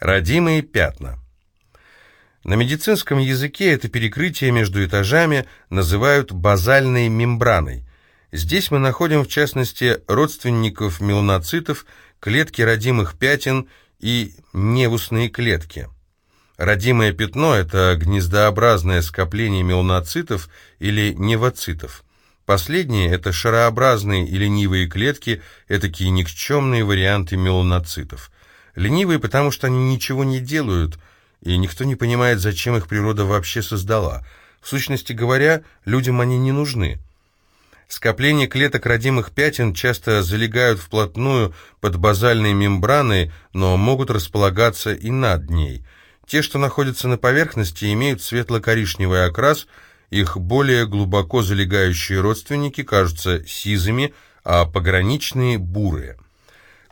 Родимые пятна. На медицинском языке это перекрытие между этажами называют базальной мембраной. Здесь мы находим в частности родственников меланоцитов, клетки родимых пятен и невусные клетки. Родимое пятно – это гнездообразное скопление меланоцитов или невоцитов. Последние – это шарообразные и ленивые клетки, такие никчемные варианты меланоцитов. Ленивые, потому что они ничего не делают, и никто не понимает, зачем их природа вообще создала. В сущности говоря, людям они не нужны. Скопления клеток родимых пятен часто залегают вплотную под базальной мембраной, но могут располагаться и над ней. Те, что находятся на поверхности, имеют светло-коричневый окрас, их более глубоко залегающие родственники кажутся сизыми, а пограничные – бурые.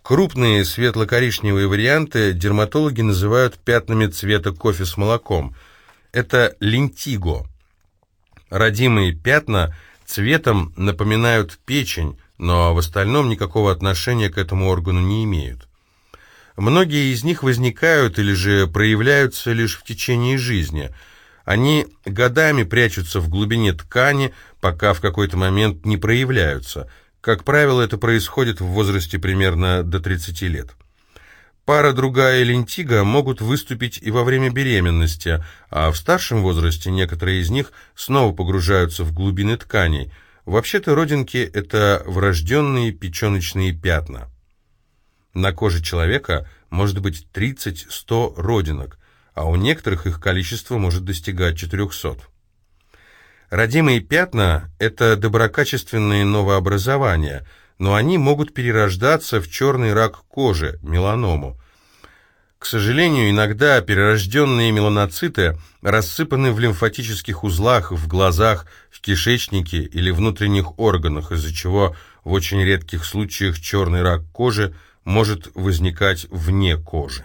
Крупные светло-коричневые варианты дерматологи называют пятнами цвета кофе с молоком. Это лентиго. Родимые пятна – Цветом напоминают печень, но в остальном никакого отношения к этому органу не имеют. Многие из них возникают или же проявляются лишь в течение жизни. Они годами прячутся в глубине ткани, пока в какой-то момент не проявляются. Как правило, это происходит в возрасте примерно до 30 лет. Пара другая лентига могут выступить и во время беременности, а в старшем возрасте некоторые из них снова погружаются в глубины тканей. Вообще-то родинки – это врожденные печеночные пятна. На коже человека может быть 30-100 родинок, а у некоторых их количество может достигать 400. Родимые пятна – это доброкачественные новообразования – но они могут перерождаться в черный рак кожи, меланому. К сожалению, иногда перерожденные меланоциты рассыпаны в лимфатических узлах, в глазах, в кишечнике или внутренних органах, из-за чего в очень редких случаях черный рак кожи может возникать вне кожи.